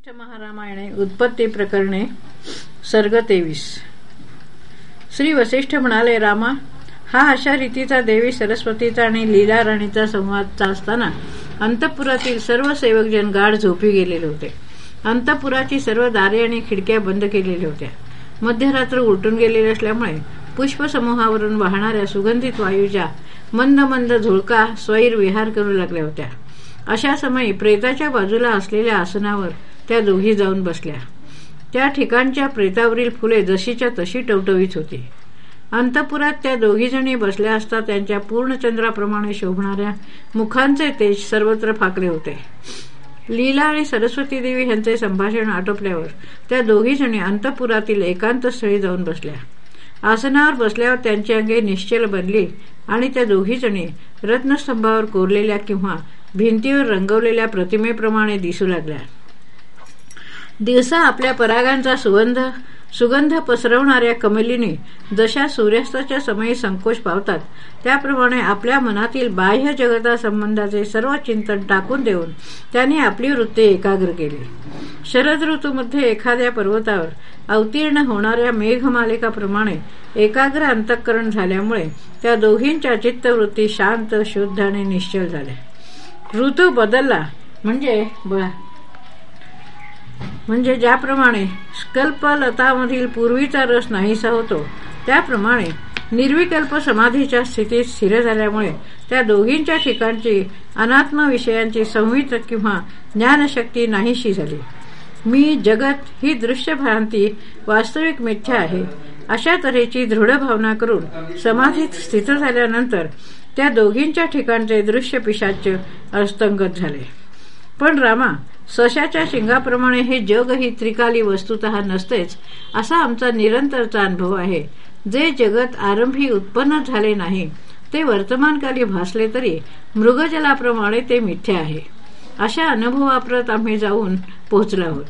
वशिष्ठ महारामायणे उत्पत्ती प्रकरणे सर्ग तेवीस. श्री वसिष्ठ म्हणाले रामा हा अशा रीतीचा देवी सरस्वतीचा आणि लीला राणीचा संवाद असताना अंतपुरातील सर्व सेवकजन गाढ झोपी गेलेले होते. अंतपुराची सर्व दारे आणि खिडक्या बंद केलेल्या होत्या. मध्यरात्र उलटून गेलेले असल्यामुळे पुष्पसमूहावरून वाहणाऱ्या सुगंधित वायूच्या मंद मंद झुळका स्वैर विहार करू लागल्या होत्या. अशा समयी प्रेताच्या बाजूला असलेल्या आसनावर त्या दोघी जाऊन बसल्या. त्या ठिकाणच्या प्रेतावरील फुले जशीच्या तशी टवटवीत होती. अंतपुरात त्या दोघीजणी बसल्या असता त्यांच्या पूर्णचंद्राप्रमाणे शोभणाऱ्या मुखांचे तेज सर्वत्र फाकले होते. लीला आणि सरस्वती देवी यांचे संभाषण आटोपल्यावर त्या दोघीजणी अंतपुरातील एकांत स्थळी जाऊन बसल्या. आसनावर बसल्यावर त्यांची अंगे निश्चल बनली आणि त्या दोघीजणी रत्नस्तंभावर कोरलेल्या किंवा भिंतीवर रंगवलेल्या प्रतिमेप्रमाणे दिसू लागल्या. दिवसा आपल्या परागांचा सुगंध सुगंध पसरवणाऱ्या कमलीने जशा सूर्यास्ताच्या समयी संकोच पावतात त्याप्रमाणे आपल्या मनातील बाह्य जगता संबंधाचे सर्व चिंतन टाकून देऊन त्यांनी आपली वृत्ती एकाग्र केली. शरद ऋतूमध्ये एखाद्या पर्वतावर अवतीर्ण होणाऱ्या मेघमालिकाप्रमाणे एकाग्र अंतःकरण झाल्यामुळे त्या दोघींच्या चित्तवृत्ती शांत शुद्ध आणि निश्चल झाल्या. ऋतू बदलला म्हणजे म्हणजे ज्याप्रमाणे स्कल्पलतामधील पूर्वीचा रस नाहीसा होतो त्याप्रमाणे निर्विकल्प समाधीच्या स्थितीत स्थिर झाल्यामुळे त्या दोघींच्या ठिकाणची अनात्म विषयांची संवित किंवा ज्ञानशक्ती नाहीशी झाली. मी जगत ही दृश्य भ्रांती वास्तविक मिथ्या आहे. अशा तऱ्हेची दृढ भावना करून समाधीत स्थित झाल्यानंतर त्या दोघींच्या ठिकाणचे दृश्य पिशाच अस्तंगत झाले. पण रामा सशाच्या शिंगाप्रमाणे हे जग ही त्रिकाली वस्तुत नसतेच असा आमचा निरंतरचा अनुभव आहे. जे जगत आरंभी उत्पन्न झाले नाही ते वर्तमानकाली भासले तरी मृगजलाप्रमाणे ते मिथ्य आहे. अशा अनुभवाप्रत आम्ही जाऊन पोहोचलो आहोत.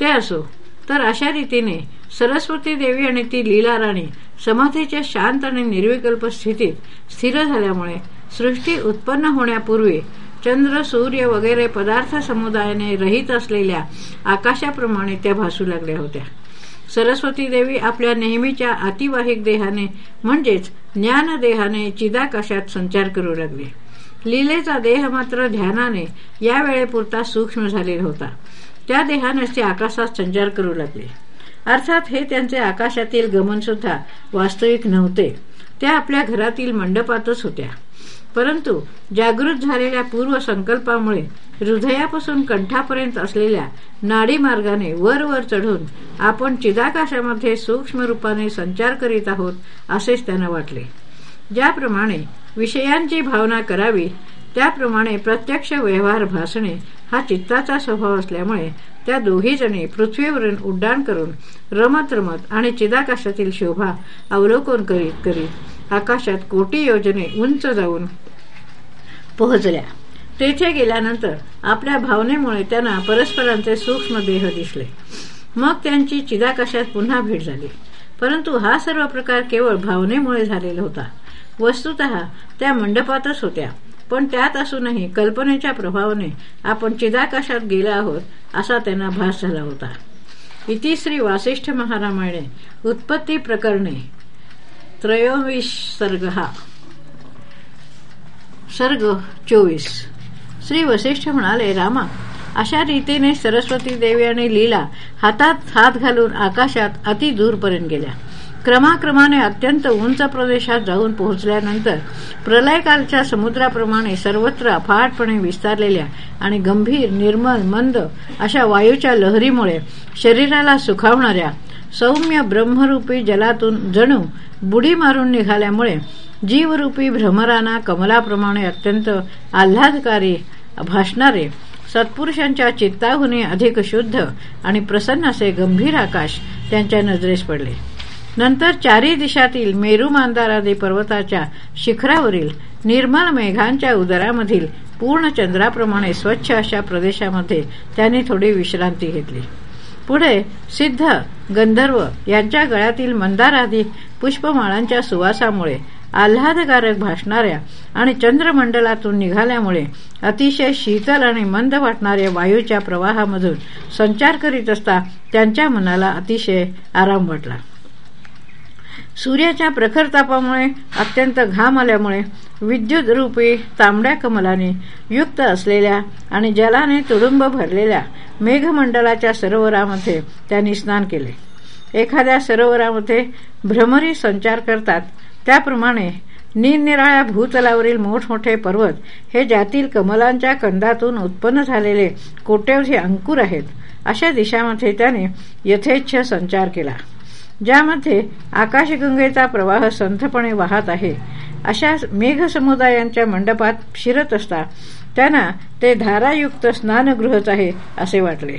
ते असो तर अशा रीतीने सरस्वती देवी आणि ती लीला राणी समाधीच्या शांत आणि निर्विकल्प स्थितीत स्थिर झाल्यामुळे सृष्टी उत्पन्न होण्यापूर्वी चंद्र सूर्य वगैरे पदार्थ समुदायाने रहित असलेल्या आकाशाप्रमाणे त्या भासू लागल्या होत्या. सरस्वती देवी आपल्या नेहमीच्या अतिवाहिक देहाने म्हणजेच ज्ञानदेहाने चिदाकाशात संचार करू लागले. लीलेचा देह मात्र ध्यानाने या वेळेपुरता सूक्ष्म झालेला होता. त्या देहानेच ते आकाशात संचार करू लागले. अर्थात हे त्यांचे आकाशातील गमन सुद्धा वास्तविक नव्हते. त्या आपल्या घरातील मंडपातच होत्या. परंतु जागृत झालेल्या पूर्व संकल्पामुळे हृदयापासून कंठापर्यंत असलेल्या नाडी मार्गाने वर वर चढून आपण चिदाकाशामध्ये सूक्ष्म रूपाने संचार करीत आहोत असेच त्यांना वाटले. ज्याप्रमाणे विषयांची भावना करावी त्याप्रमाणे प्रत्यक्ष व्यवहार भासणे हा चित्ताचा स्वभाव असल्यामुळे त्या दोघीजणी पृथ्वीवरून उड्डाण करून रमत रमत आणि चिदाकाशातील शोभा अवलोकन करीत करीत आकाशात कोटी योजने उंच जाऊन पोहोचल्या. तेथे गेल्यानंतर आपल्या भावनेमुळे त्यांना परस्परांचे सूक्ष्म देह दिसले. मग त्यांची चिदाकाशात पुन्हा भेट झाली. परंतु हा सर्व प्रकार केवळ भावनेमुळे झालेला होता. वस्तुत त्या मंडपातच होत्या. पण त्यात असूनही कल्पनेच्या प्रभावाने आपण चिदाकाशात गेला आहोत असा त्यांना भास झाला होता. इतिश्री वासिष्ठ महारामायणे उत्पत्ती प्रकरणे त्रयोविश सर्ग हा. सर्ग चोवीस. श्री वसिष्ठ म्हणाले रामा अशा रीतीने सरस्वती देवी आणि लीला हातात हात घालून आकाशात अति दूरपर्यंत गेल्या. क्रमाक्रमाने अत्यंत उंच प्रदेशात जाऊन पोहोचल्यानंतर प्रलयकालच्या समुद्राप्रमाणे सर्वत्र अफाटपणे विस्तारलेल्या आणि गंभीर निर्मल मंद अशा वायूच्या लहरीमुळे शरीराला सुखावणाऱ्या सौम्य ब्रह्मरूपी जलातून जणू बुडी मारून निघाल्यामुळे जीवरूपी भ्रमराना कमलाप्रमाणे अत्यंत आल्हादकारी भासणारे सत्पुरुषांच्या चित्ताहुनी अधिक शुद्ध आणि प्रसन्न असे गंभीर आकाश त्यांच्या नजरेस पडले. नंतर चारी दिशातील मेरू मांदारादी पर्वताच्या शिखरावरील निर्मल मेघांच्या उदरामधील पूर्ण चंद्राप्रमाणे स्वच्छ अशा प्रदेशामध्ये त्यांनी थोडी विश्रांती घेतली. पुढे सिद्ध गंधर्व यांच्या गळ्यातील मंदारादी पुष्पमाळांच्या सुवासामुळे आल्हादकारक भासणाऱ्या आणि चंद्रमंडलातून निघाल्यामुळे अतिशय शीतल आणि मंद वाटणाऱ्या वायूच्या प्रवाहामधून संचार करीत असता त्यांच्या मनाला अतिशय आराम वाटला. सूर्याच्या प्रखर तापामुळे अत्यंत घाम आल्यामुळे विद्युत रूपी तांबड्या कमलाने युक्त असलेल्या आणि जलाने तुडुंब भरलेल्या मेघमंडलाच्या सरोवरामध्ये त्यांनी स्नान केले. एखाद्या सरोवरामध्ये भ्रमरी संचार करतात. त्याप्रमाणे निरनिराळ्या भूतलावरील मोठमोठे पर्वत हे ज्यातील कमलांच्या कंदातून उत्पन्न झालेले कोट्यवधी अंकुर आहेत अशा दिशामध्ये त्याने यथेच्छ संचार केला. ज्यामध्ये आकाशगंगेचा प्रवाह संथपणे वाहत आहे. अशा मेघसमुदायांच्या मंडपात शिरत असता त्यांना ते धारायुक्त स्नानगृहच आहे असे वाटले.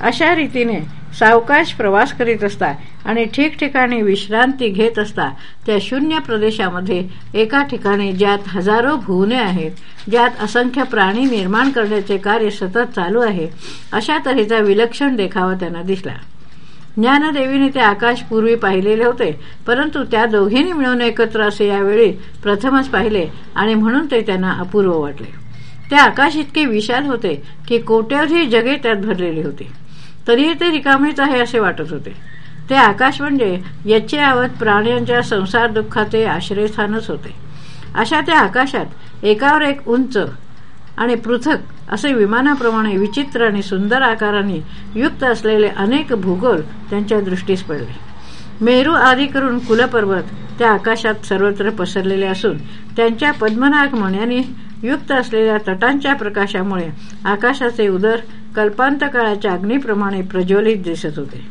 अशा रीतीने सावकाश प्रवास करीत असता आणि ठिकठिकाणी विश्रांती घेत असता त्या शून्य प्रदेशामध्ये एका ठिकाणी ज्यात हजारो भुवने आहेत ज्यात असंख्य प्राणी निर्माण करण्याचे कार्य सतत चालू आहे अशा तऱ्हेचा विलक्षण देखावा त्यांना दिसला. ज्ञानदेवीने ते आकाश पूर्वी पाहिलेले होते परंतु त्या दोघींनी मिळून एकत्र असे यावेळी प्रथमच पाहिले आणि म्हणून ते त्यांना अपूर्व वाटले. ते आकाश इतके विशाल होते की कोट्यावधी जगे त्यात भरलेली होती. तरीही ते रिकामीच आहे असे वाटत होते. ते आकाश म्हणजे याचे आवत प्राण्यांच्या संसार दुःखाचे आश्रयस्थानच होते. अशा त्या आकाशात एकावर एक उंच आणि पृथक असे विमानाप्रमाणे विचित्र आणि सुंदर आकाराने युक्त असलेले अनेक भूगोल त्यांच्या दृष्टीस पडले. मेरू आदी करून कुलपर्वत त्या आकाशात सर्वत्र पसरलेले असून त्यांच्या पद्मनाग मण्याने युक्त असलेल्या तटांच्या प्रकाशामुळे आकाशाचे उदर कल्पांत काळाच्या अग्नीप्रमाणे प्रज्वलित दिसत होते.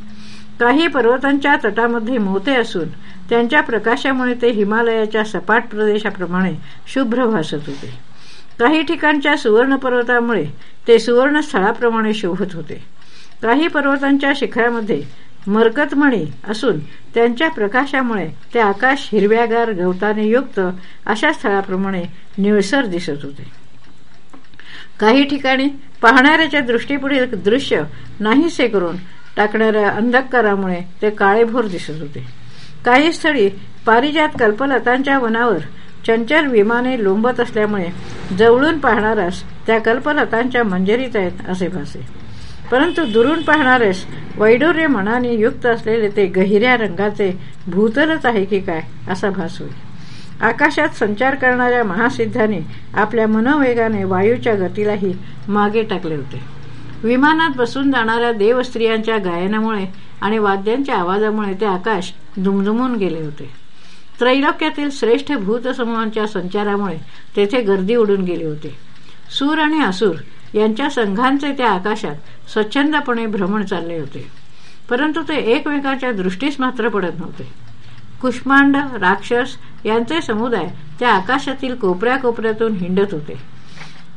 काही पर्वतांच्या तटामध्ये मोते असून त्यांच्या प्रकाशामुळे ते हिमालयाच्या सपाट प्रदेशाप्रमाणे शुभ्र भासत होते. काही ठिकाणच्या सुवर्ण पर्वतामुळे ते सुवर्ण स्थळाप्रमाणे शोभत होते. काही पर्वतांच्या शिखरामध्ये मरकतमणी असून त्यांच्या प्रकाशामुळे ते आकाश हिरव्यागार गवताने युक्त अशा स्थळाप्रमाणे निळसर दिसत होते. काही ठिकाणी पाहणाऱ्याच्या दृष्टीपुढील दृश्य नाहीसे करून टाकणाऱ्या अंधकारामुळे ते काळेभोर दिसत होते. काही स्थळी पारिजात कल्पलतांच्या वनावर चंचल विमाने लोंबत असल्यामुळे जवळून पाहणारास त्या कल्पलतांच्या मंजरीत आहेत असे भासे. परंतु दुरून पाहणारेस वैडोर्य मनाने युक्त असलेले ते गहिऱ्या रंगाचे भूतलच आहे की काय असा भास होईल. आकाशात संचार करणाऱ्या महासिद्धाने आपल्या मनोवेगाने वायूच्या गतीलाही मागे टाकले होते. विमानात बसून जाणाऱ्या देवस्त्रियांच्या गायनामुळे आणि वाद्यांच्या आवाजामुळे ते आकाश दुमदुमून गेले होते. त्रैलोक्यातील श्रेष्ठ भूतसमूहांच्या संचारामुळे तेथे गर्दी उडून गेली होती. सूर आणि असुर यांच्या संघांचे त्या आकाशात स्वच्छंदपणे भ्रमण चालले होते. परंतु ते एकमेकांच्या दृष्टीस मात्र पडत नव्हते. कुष्मांड राक्षस यांचे समुदाय त्या आकाशातील कोपऱ्या कोपऱ्यातून हिंडत होते.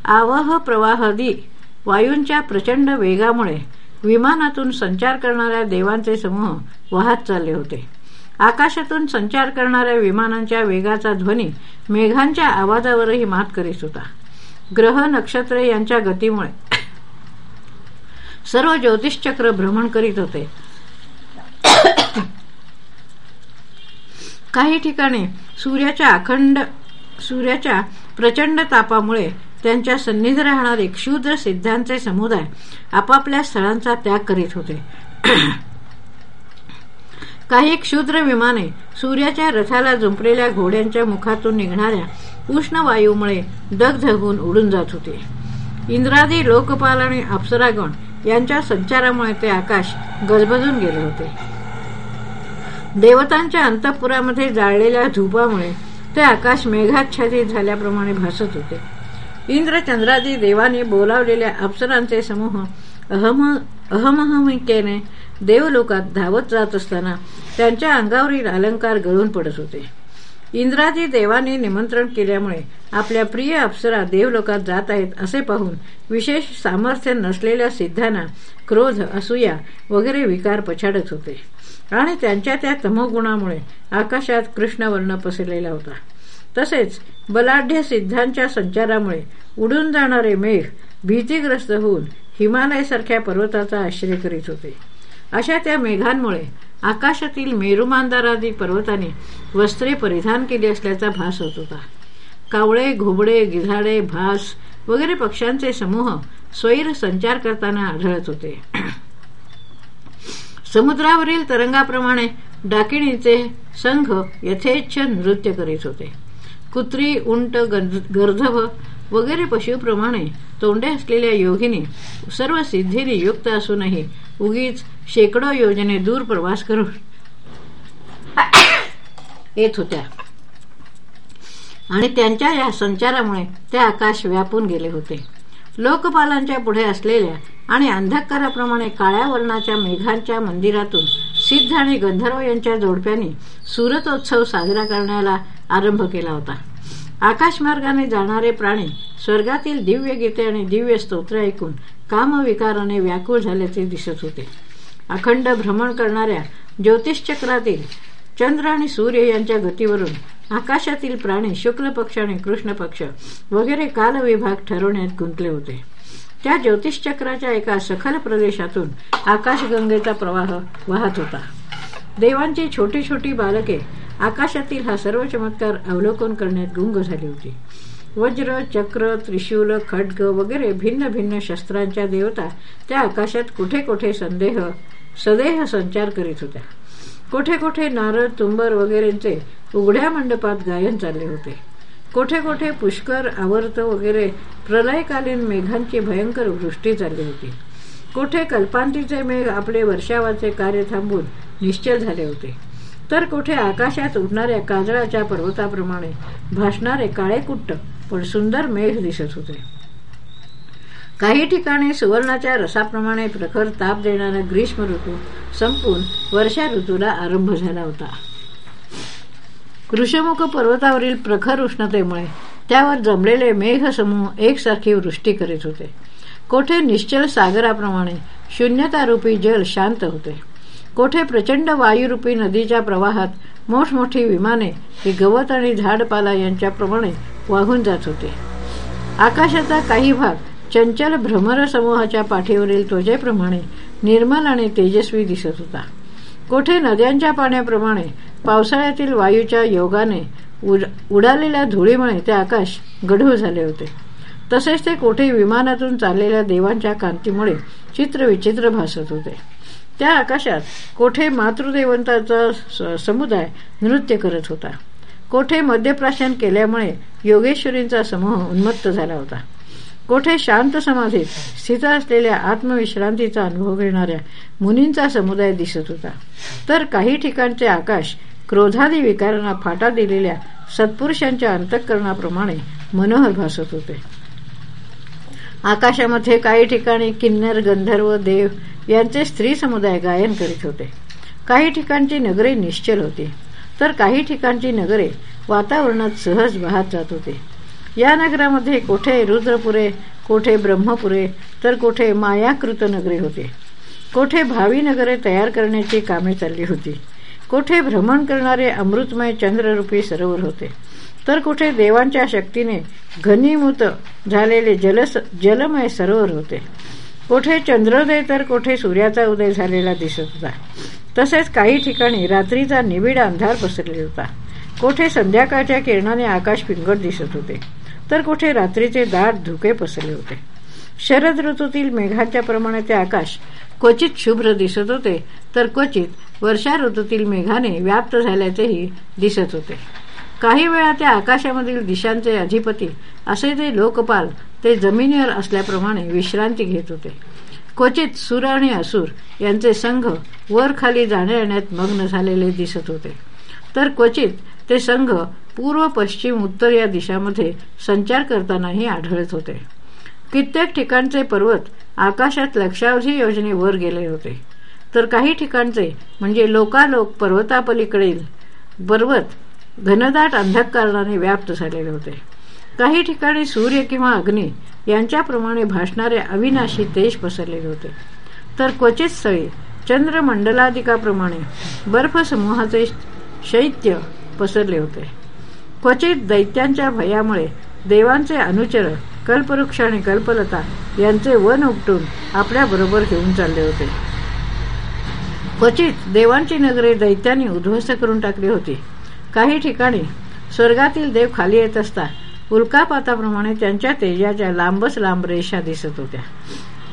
आवह प्रवाहदी वायूंच्या प्रचंड वेगामुळे विमानातून संचार करणाऱ्या देवांचे समूह वाहत चालले होते. आकाशातून संचार करणाऱ्या विमानांच्या वेगाचा ध्वनी मेघांच्या आवाजावरही मात करीत होता. ग्रह नक्षत्र यांच्या गतीमुळे सर्व ज्योतिषचक्र भ्रमण करीत होते. काही ठिकाणी सूर्याच्या अखंड सूर्याच्या प्रचंड तापामुळे त्यांच्या सन्निध राहणारे क्षुद्र सिद्धांचे समुदाय आपापल्या स्थळांचा त्याग करीत होते. काही क्षुद्र विमाने सूर्याच्या रथाला जुंपलेल्या घोड्यांच्या मुखातून निघणाऱ्या उष्ण वायूमुळे दगधगून उडून जात होते. इंद्रादी लोकपाल आणि अप्सरागण यांच्या संचारामुळे ते आकाश गजबजून गेले होते. देवतांच्या अंतपुरामध्ये जाळलेल्या धुपामुळे ते आकाश मेघाच्छादित झाल्याप्रमाणे भासत होते. इंद्रचंद्रादी देवाने बोलावलेल्या अप्सरांचे समूह अहम अहमहमिकेने देवलोकात धावत जात असताना त्यांच्या अंगावरील अलंकार गळून पडत होते. इंद्रादी देवाने निमंत्रण केल्यामुळे आपल्या प्रिय अप्सरा देवलोकात जात आहेत असे पाहून विशेष सामर्थ्य नसलेल्या सिद्धांना क्रोध असूया वगैरे विकार पछाडत होते. आणि त्यांच्या त्या तमोगुणामुळे आकाशात कृष्णवर्ण पसरलेला होता. तसेच बलाढ्य सिद्धांच्या संचारामुळे उडून जाणारे मेघ भीतीग्रस्त होऊन हिमालयासारख्या पर्वताचा आश्रय करीत होते. अशा त्या मेघांमुळे आकाशातील मेरुमांदारादी पर्वताने वस्त्रे परिधान केली असल्याचा भास होत होता. कावळे घोबडे गिधाडे भास वगैरे पक्ष्यांचे समूह स्वैर संचार करताना आढळत होते. समुद्रावरील तरंगाप्रमाणे डाकिणीचे संघ यथेच्छ नृत्य करीत होते. कुत्री उंट गर्धभ वगैरे पशुप्रमाणे तोंडे असलेल्या योगिनी सर्व सिद्धीने युक्त असूनही उगीच शेकडो योजने दूर प्रवास करून येत होत्या. आणि त्यांच्या या संचारामुळे ते आकाश व्यापून गेले होते. लोकपालांच्या पुढे असलेल्या आणि अंधकाराप्रमाणे काळ्या वर्णाच्या मेघांच्या मंदिरातून सिद्ध आणि गंधर्व यांच्या जोडप्यांनी सुरतोत्सव साजरा करण्याला आरंभ केला होता. आकाशमार्गाने जाणारे प्राणी स्वर्गातील दिव्य गीते आणि दिव्य स्तोत्र ऐकून कामविकाराने व्याकुळ झाल्याचे दिसत होते. अखंड भ्रमण करणाऱ्या ज्योतिषचक्रातील चंद्र आणि सूर्य यांच्या गतीवरून आकाशातील प्राणी शुक्ल पक्ष आणि कृष्ण पक्ष वगैरे कालविभाग ठरवण्यात गुंतले होते. त्या ज्योतिषचक्राच्या एका सखल प्रदेशातून आकाशगंगेचा प्रवाह वाहत होता. देवांची छोटी छोटी बालके आकाशातील हा सर्व चमत्कार अवलोकन करण्यात गुंग झाली होती. वज्र चक्र त्रिशूल खड्ग वगैरे भिन्न भिन्न शस्त्रांच्या देवता त्या आकाशात कुठे कुठे संदेह सदेह संचार करीत होत्या. कोठे कोठे नारद तुंबर वगैरेचे उघड्या मंडपात गायन चालले होते. कोठे कोठे पुष्कर आवर्त वगैरे प्रलयकालीन मेघांची भयंकर वृष्टी चालली होती. कोठे कल्पांतीचे मेघ आपले वर्षावाचे कार्य थांबून निश्चल झाले होते. तर कोठे आकाशात उडणाऱ्या काजळाच्या पर्वताप्रमाणे भासणारे काळे कुट्ट पण सुंदर मेघ दिसत होते. काही ठिकाणी सुवर्णाच्या रसाप्रमाणे प्रखर ताप देणारा ग्रीष्म ऋतू संपून वर्षा ऋतूला आरंभ झाला होता. कृषमुख पर्वतावरील प्रखर उष्णतेमुळे त्यावर जमलेले मेघसमूह एकसारखी वृष्टी करीत होते. कोठे निश्चल सागराप्रमाणे शून्यतारूपी जल शांत होते. कोठे प्रचंड वायुरूपी नदीच्या प्रवाहात मोठमोठी विमाने ही गवत आणि झाडपाला यांच्याप्रमाणे वाहून जात होते. आकाशाचा काही भाग चंचल भ्रमर समूहाच्या पाठीवरील त्वजेप्रमाणे निर्मल आणि तेजस्वी दिसत होता. कोठे नद्यांच्या पाण्याप्रमाणे पावसाळ्यातील वायूच्या योगाने उडालेल्या धुळीमुळे ते आकाश गढूळ झाले होते. तसेच ते कोठे विमानातून चाललेल्या देवांच्या कांतीमुळे चित्रविचित्र भासत होते. त्या आकाशात कोठे मातृदेवंताचा समुदाय नृत्य करत होता. कोठे मध्यप्राशन केल्यामुळे योगेश्वरींचा समूह उन्मत्त झाला होता. कोठे शांत समाधीत स्थित असलेल्या आत्मविश्रांतीचा अनुभव घेणाऱ्या मुनींचा समुदाय दिसत होता. तर काही ठिकाणचे आकाश क्रोधादी विकारांना फाटा दिलेल्या सत्पुरुषांच्या अंतःकरणाप्रमाणे मनोहर भासत होते. आकाशामध्ये काही ठिकाणी किन्नर गंधर्व देव यांचे स्त्री समुदाय गायन करीत होते. काही ठिकाणची नगरे निश्चल होती. तर काही ठिकाणची नगरे वातावरणात सहज वाहत जात होते. या नगरामध्ये कोठे रुद्रपुरे कोठे ब्रह्मपुरे तर कोठे मायाकृत नगरे होते. कोठे भावी नगरे तयार करण्याची कामे चालली होती. कोठे भ्रमण करणारे अमृतमय चंद्ररूपी सरोवर होते. तर कुठे देवांच्या शक्तीने घनीमूत झालेले जलस जलमय सरोवर होते. कोठे चंद्रोदय तर कोठे सूर्याचा उदय झालेला दिसत होता. तसेच काही ठिकाणी रात्रीचा निबिड अंधार पसरले होता. कोठे संध्याकाळच्या किरणाने आकाश पिंगट दिसत होते तर कुठे रात्रीचे दाट धुके पसरले होते. शरद ऋतूतील मेघाच्या प्रमाणे ते आकाश क्वचित शुभ्र दिसत होते तर क्वचित वर्षा ऋतूतील मेघाने व्याप्त झाल्याचेही दिसत होते. काही वेळा त्या आकाशामधील दिशांचे अधिपती असे ते लोकपाल ते जमिनीवर असल्याप्रमाणे विश्रांती घेत होते. क्वचित सुर आणि असुर यांचे संघ वर खाली जाण्या येण्यात मग्न झालेले दिसत होते. तर क्वचित ते संघ पूर्व पश्चिम उत्तर या दिशामध्ये संचार करतानाही आढळत होते. कित्येक ठिकाणचे पर्वत आकाशात लक्षावधी योजने वर गेले होते. तर काही ठिकाणचे म्हणजे लोकालोक पर्वतापलीकडील पर्वत घनदाट अंधकारणाने व्याप्त झालेले होते. काही ठिकाणी सूर्य किंवा अग्नी यांच्याप्रमाणे भासणारे अविनाशी तेज पसरलेले होते. तर क्वचित स्थळी चंद्रमंडलादिकाप्रमाणे बर्फसमूहाचे शैत्य पसरले होते. क्वचित दैत्यांच्या भयामुळे देवांचे अनुचर कल्पवृक्ष आणि कल्पलता यांचे वन उपटून आपल्याबरोबर घेऊन चालले होते. क्वचित देवांची नगरे दैत्यांनी उद्ध्वस्त करून टाकली होती. काही ठिकाणी स्वर्गातील देव खाली येत असता उल्कापाताप्रमाणे त्यांच्या तेजाच्या लांबच लांब रेषा दिसत होत्या.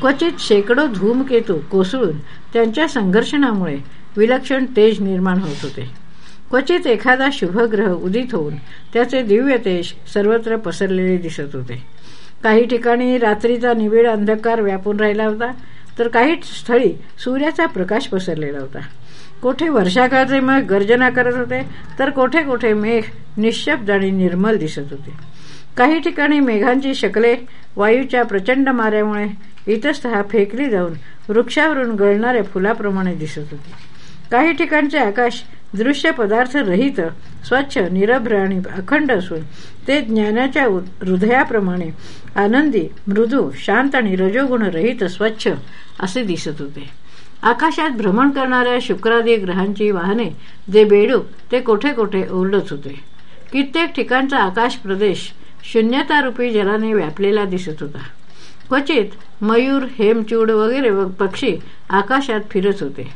क्वचित शेकडो धूमकेतू कोसळून त्यांच्या संघर्षणामुळे विलक्षण तेज निर्माण होत होते. क्वचित एखादा शुभग्रह उदित होऊन त्याचे दिव्य तेज सर्वत्र पसरलेले दिसत होते. काही ठिकाणी रात्रीचा निविड अंधकार व्यापून राहिला होता तर काही स्थळी सूर्याचा प्रकाश पसरलेला होता. कोठे वर्षाकाळचे मग गर्जना करत होते तर कोठे कोठे मेघ निशब्द आणि निर्मल दिसत होते. काही ठिकाणी मेघांची शकले वायूच्या प्रचंड माऱ्यामुळे इतस्तः फेकली जाऊन वृक्षावरून गळणाऱ्या फुलाप्रमाणे दिसत होती. काही ठिकाणचे आकाश दृश्य पदार्थ रहित स्वच्छ निरभ्र आणि अखंड असून ते ज्ञानाच्या हृदयाप्रमाणे आनंदी मृदू शांत आणि रजोगुण रहित स्वच्छ असे दिसत होते. आकाशात भ्रमण करणाऱ्या शुक्रादी ग्रहांची वाहने जे बेडूक ते कोठे कोठे ओरडत होते. कित्येक ठिकाणचा आकाश प्रदेश शून्यतारूपी जलाने व्यापलेला दिसत होता. क्वचित मयूर हेमचूड वगैरे पक्षी आकाशात फिरत होते.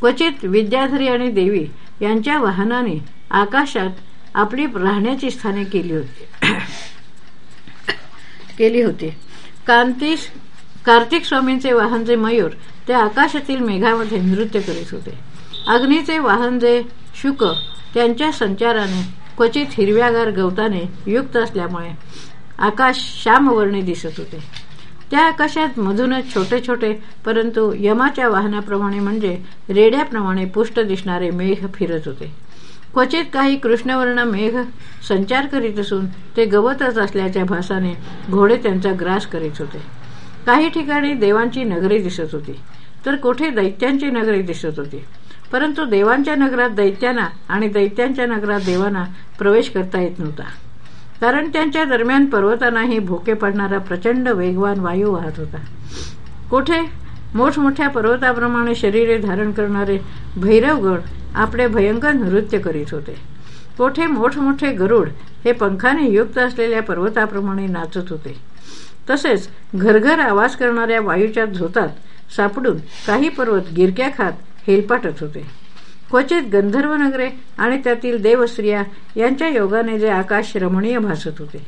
क्वचित विद्याधरी आणि देवी यांच्या वाहनाने आकाशात आपली राहण्याची स्थाने केली होती. केली होती. कांतीस कार्तिक स्वामींचे वाहन जे मयूर ते आकाशातील मेघामध्ये नृत्य करीत होते. अग्नीचे वाहन जे शुक त्यांच्या संचाराने क्वचित हिरव्यागार गवताने युक्त असल्यामुळे आकाश श्यामवर्णी दिसत होते. त्या आकाशात मधूनच छोटे छोटे परंतु यमाच्या वाहनाप्रमाणे म्हणजे रेड्याप्रमाणे पुष्ट दिसणारे मेघ फिरत होते. क्वचित काही कृष्णवर्ण मेघ संचार करीत असून ते गवतच असल्याच्या भासाने घोडे त्यांचा ग्रास करीत होते. काही ठिकाणी देवांची नगरी दिसत होती तर कोठे दैत्यांची नगरी दिसत होती? परंतु देवांच्या नगरात दैत्यांना आणि दैत्यांच्या नगरात देवांना प्रवेश करता येत नव्हता. कारण त्यांच्या दरम्यान पर्वतांनाही भोके पडणारा प्रचंड वेगवान वायू वाहत होता. कोठे? मोठमोठ्या पर्वताप्रमाणे शरीरे धारण करणारे भैरवगड आपले भयंकर नृत्य करीत होते. कोठे? मोठमोठे गरुड हे पंखाने युक्त असलेल्या पर्वताप्रमाणे नाचत होते. तसेच घरघर आवाज करणाऱ्या वायूच्या झोतात सापडून काही पर्वत गिरक्या खात हेलपाटत होते. क्वचित गंधर्व नगरे आणि त्यातील देवस्त्रिया यांच्या योगाने जे आकाश रमणीय भासत होते.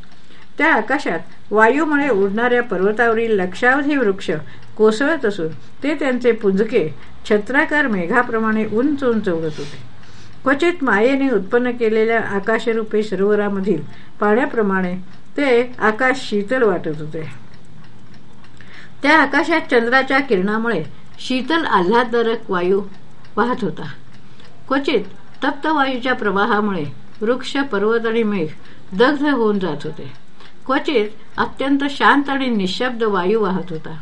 त्या आकाशात वायूमुळे उडणाऱ्या पर्वतावरील लक्षावधी वृक्ष कोसळत असून ते त्यांचे पुंजके छत्राकार मेघाप्रमाणे उंच उंच उडत होते. क्वचित मायेने उत्पन्न केलेल्या आकाशरूपी सरोवरामधील पाण्याप्रमाणे ते आकाश शीतल वाटत होते. त्या आकाशात चंद्राच्या किरणामुळे शीतल आल्हाददारक वायू वाहत होता. क्वचित तप्त वायूच्या प्रवाहामुळे वृक्ष पर्वत आणि मेघ दग्ध होऊन जात होते. क्वचित अत्यंत शांत आणि निशब्द वायू वाहत होता.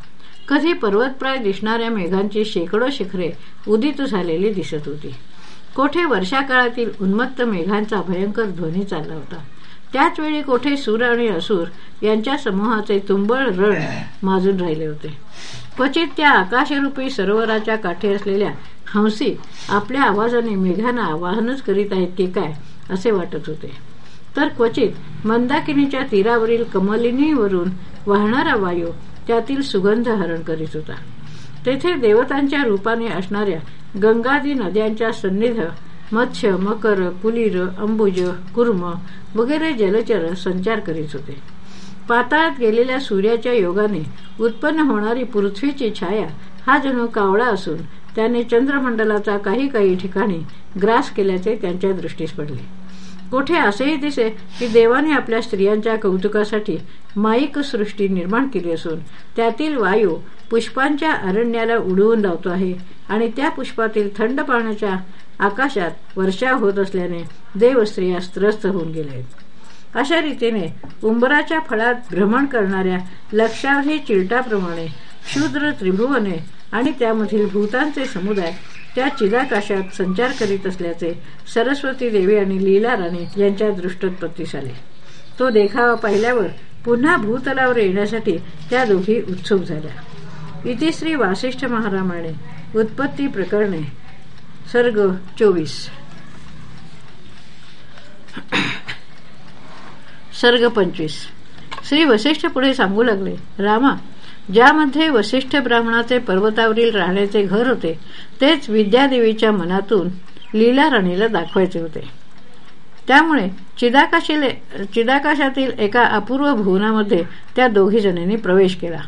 कधी पर्वतप्राय दिसणाऱ्या मेघांची शेकडो शिखरे उदित झालेली दिसत होती. कोठे वर्षाकाळातील उन्मत्त मेघांचा भयंकर ध्वनी चालला होता. त्याच वेळी कोठे सूर आणि असुर यांच्या समूहाचे तुंबळ रण माजून राहिले होते. क्वचित त्या आकाशरूपी सरोवराच्या काठी असलेल्या हंसी आपल्या आवाजाने मेघांना आवाहनच करीत आहेत की काय असे वाटत होते. तर क्वचित मंदाकिनीच्या तीरावरील कमलिनीवरून वाहणारा वायू त्यातील सुगंध हरण करीत होता. तेथे देवतांच्या रूपाने असणाऱ्या गंगादी नद्यांच्या सन्निध मत्स्य मकर पुलीर अंबुज कुर्म वगैरे जलचर संचार करीत होते. पाताळात गेलेल्या सूर्याच्या योगाने उत्पन्न होणारी पृथ्वीची छाया हा जणू कावळा असून त्याने चंद्रमंडलाचा काही काही ठिकाणी ग्रास केल्याचे त्यांच्या दृष्टीस पडले. कोठे असेही दिसे की देवाने आपल्या स्त्रियांच्या कौतुकासाठी माईक सृष्टी निर्माण केली असून त्यातील वायू पुष्पांच्या अरण्याला उडवून लावतो आहे. आणि त्या पुष्पातील थंड पाण्याच्या आकाशात वर्षा होत असल्याने देवस्त्रिया त्रस्त होऊन गेले अशा रीतीने उंबराच्या फळात भ्रमण करणाऱ्या लक्षावधी चिलटाप्रमाणे क्षुद्र त्रिभुवने आणि त्यामधील भूतांचे समुदाय त्या चिदाकाशात संचार करीत असल्याचे सरस्वती देवी आणि लीला राणी यांच्या दृष्टोत्पत्तीस आले. तो देखावा पाहिल्यावर पुन्हा भूतलावर येण्यासाठी त्या दोघी उत्सुक झाल्या. इतिश्री वासिष्ठ महारामाने उत्पत्ती प्रकरणे. सर्ग चोवीस. सर्ग पंचवीस. श्री वसिष्ठ पुढे सांगू लागले रामा ज्यामध्ये वसिष्ठ ब्राह्मणाचे पर्वतावरील राहण्याचे घर होते तेच विद्यादेवीच्या मनातून लीला राणीला दाखवायचे होते. त्यामुळे चिदाकाशातील एका अपूर्व भुवनामध्ये त्या दोघीजणींनी प्रवेश केला.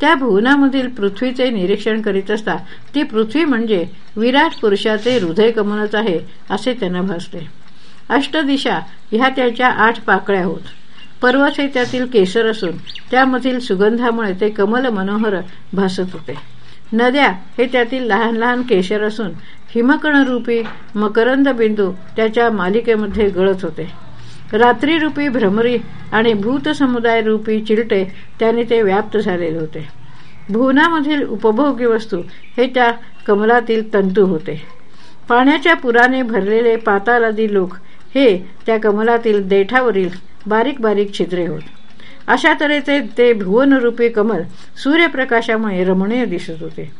त्या भुवनामधील पृथ्वीचे निरीक्षण करीत असता ती पृथ्वी म्हणजे विराट पुरुषाचे हृदय कमलच आहे असे त्यांना भासते अष्टदिशा ह्या त्याच्या आठ पाकळ्या होत. पर्वत हे त्यातील केसर असून त्यामधील सुगंधामुळे ते कमल मनोहर भासत होते. नद्या हे त्यातील लहान लहान केशर असून हिमकणरूपी मकरंद बिंदू त्याच्या मालिकेमध्ये गळत होते. रात्रीरूपी भ्रमरी आणि भूत समुदाय रूपी चिलटे त्याने ते व्याप्त झालेले होते. भुवनामधील उपभोग्य वस्तू हे त्या कमलातील तंतू होते. पाण्याच्या पुराने भरलेले पातालादी लोक हे त्या कमलातील देठावरील बारीक बारीक छिद्रे होत. अशा तऱ्हेचे ते भुवनरूपी कमल सूर्यप्रकाशामुळे रमणीय दिसत होते.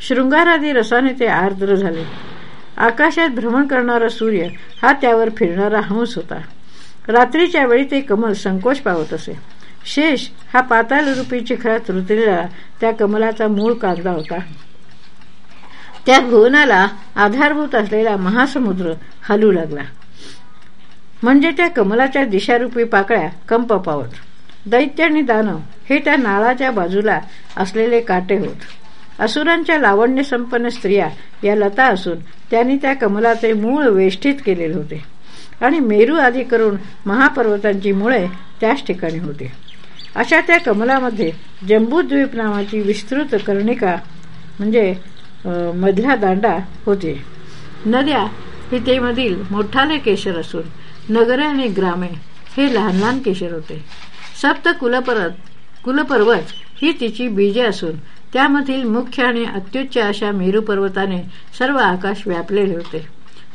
शृंगारादी रसाने ते आर्द्र झाले. आकाशात भ्रमण करणारा सूर्य हा त्यावर फिरणारा हंस होता. रात्रीच्या वेळी ते कमल संकोच पावत असे. शेष हा पातालरूपी चिखरात रुतलेला त्या कमलाचा मूळ कागदा होता. त्या भुवनाला आधारभूत असलेला महासमुद्र हलू लागला. म्हणजे त्या कमलाच्या दिशारूपी पाकळ्या कंप पावत. दैत्य आणि दानव हे त्या नाळाच्या बाजूला असलेले काटे होत. असुरांच्या लावण्य संपन्न स्त्रिया या लता असून त्यांनी त्या कमलाचे मूळ वेष्टीत केलेले होते. आणि मेरू आदी करून महापर्वतांची मुळे त्याच ठिकाणी होती. अशा त्या कमलामध्ये जम्बूद्वीप नावाची विस्तृत कर्णिका म्हणजे मधला दांडा होते. नद्या ही ते मधील मोठाले केशर असून नगरे आणि ग्रामे हे लहान लहान केशर होते. सप्त कुलपर्वत कुलपर्वत ही तिची बीजे असून त्यामधील मुख्य आणि अत्युच्च अशा मेरू पर्वताने सर्व आकाश व्यापलेले होते.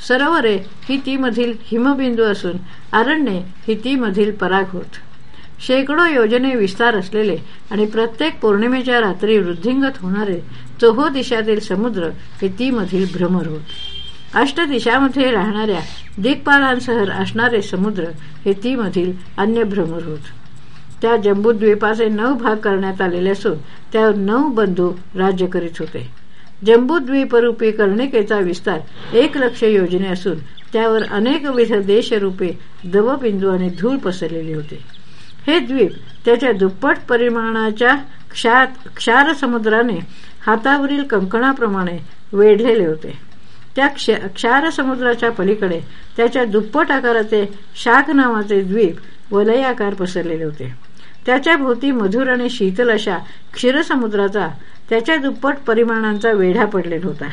सरोवरे ही ती मधील हिमबिंदू असून अरण्ये ही ती मधील पराग होत शेकडो योजने विस्तार असलेले आणि प्रत्येक पौर्णिमेच्या रात्री वृद्धिंगत होणारे चोहो दिशातील समुद्र हे ती मधील भ्रमर होत अष्टदिशामध्ये राहणाऱ्या दिग्पालांसह असणारे समुद्र हे ती मधील अन्य भ्रमर होत त्या जम्बूद्वीपाचे नऊ भाग करण्यात आलेले असून त्यावर नऊ बंधू राज्य करीत होते. जम्बूद्वीपरूपी कर्णिकेचा विस्तार एक लक्ष योजने असून त्यावर अनेकविध देशरूपे दवबिंदू आणि धूळ पसरलेले होते. हे द्वीप त्याच्या दुप्पट परिमाणाच्या क्षार क्षार समुद्राने हातावरील कंकणाप्रमाणे वेढलेले होते. त्या क्षार समुद्राच्या पलीकडे त्याच्या दुप्पट आकाराचे शाख नावाचे द्वीप वलयाकार पसरलेले होते. त्याच्या भोवती मधुर आणि शीतल अशा क्षीरसमुद्राचा त्याच्या दुप्पट परिमाणांचा वेढा पडलेला होता.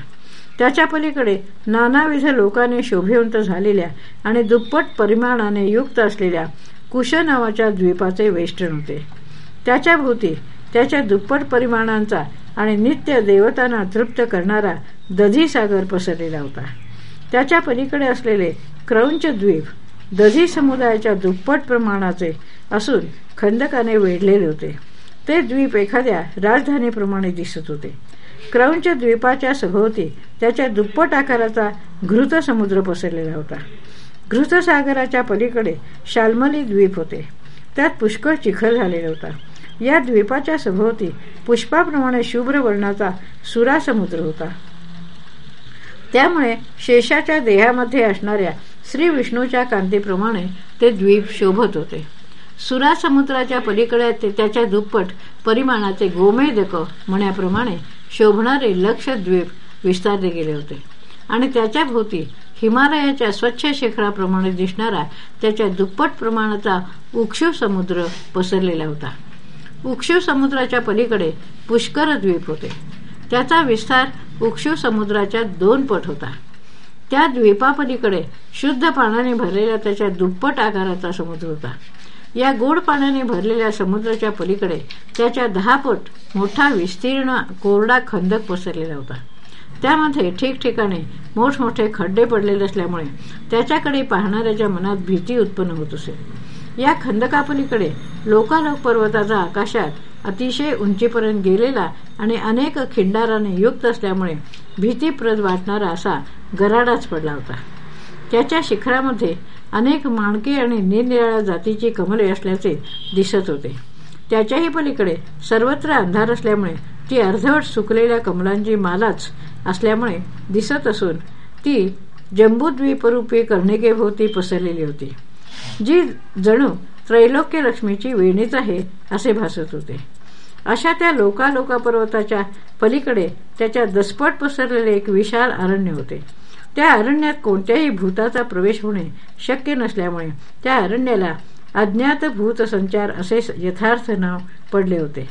त्याच्या पलीकडे नानाविध लोकांनी शोभिवंत झालेल्या आणि दुप्पट परिमाणाने युक्त असलेल्या कुश नावाच्या द्वीपाचे वेष्टन होते. त्याच्या भोवती त्याच्या दुप्पट परिमाणांचा आणि नित्य देवतांना तृप्त करणारा दधी सागर पसरलेला होता. त्याच्या पलीकडे असलेले क्रौंच द्वीप दधी समुदायाच्या दुप्पट प्रमाणाचे असून खंदकाने वेढलेले होते. ते द्वीप एखाद्या राजधानीप्रमाणे दिसत होते. क्रौंच द्वीपाच्या सभोवती त्याच्या दुप्पट आकाराचा घृत समुद्र पसरलेला होता. घृतसागराच्या पलीकडे शालमली द्वीप होते. त्यात पुष्कळ चिखल झालेला होता. या द्वीपाच्या सभोवती पुष्पाप्रमाणे शुभ्र वर्णाचा सुरा समुद्र होता. त्यामुळे शेषाच्या देहामध्ये असणाऱ्या श्री विष्णूच्या कांतीप्रमाणे ते द्वीप शोभत होते. सुरा समुद्राच्या पलीकडे त्याच्या दुप्पट परिमाणाचे गोमेदक म्हणण्याप्रमाणे शोभणारे लक्षद्वीप विस्तारले गेले होते. आणि त्याच्या भोवती हिमालयाच्या स्वच्छ शिखराप्रमाणे दिसणारा त्याच्या दुप्पट प्रमाणाचा उक्षू समुद्र पसरलेला होता. उक्षू समुद्राच्या पलीकडे पुष्कर द्वीप होते. त्याचा विस्तार उक्षू समुद्राच्या दोन पट होता. त्या द्वीपापलीकडे शुद्ध पाण्याने भरलेला त्याच्या दुप्पट आकाराचा समुद्र होता. या गोड पाण्याने भरलेल्या समुद्राच्या पलीकडे त्याच्या दहा पट मोठा विस्तीर्ण कोरडा खंदक पसरलेला होता. त्यामध्ये ठिकठिकाणी मोठमोठे खड्डे पडलेले असल्यामुळे त्याच्याकडे पाहणाऱ्याच्या मनात भीती उत्पन्न होत असे. या खंदकापलीकडे लोकालोक पर्वताचा आकाशात अतिशय उंचीपर्यंत गेलेला आणि अनेक खिंडाराने युक्त असल्यामुळे भीतीप्रद वाटणारा असा गराडाच पडला होता. त्याच्या शिखरामध्ये अनेक माणके आणि निरनिराळ्या जातीची कमले असल्याचे दिसत होते. त्याच्याही पलीकडे सर्वत्र अंधार असल्यामुळे ती अर्धवट सुकलेल्या कमलांची मालाच असल्यामुळे दिसत असून ती जम्बूद्वीपरूपी कर्णिकेभोवती पसरलेली होती. जी जणू त्रैलोक्य लक्ष्मीची वेणीच आहे असे भासत होते. अशा त्या लोकालोका पर्वताच्या पलीकडे त्याच्या दसपट पसरलेले एक विशाल अरण्य होते. त्या अरण्यात कोणत्याही भूताचा प्रवेश होणे शक्य नसल्यामुळे त्या अरण्याला अज्ञात भूतसंचार असे यथार्थ नाव पडले होते.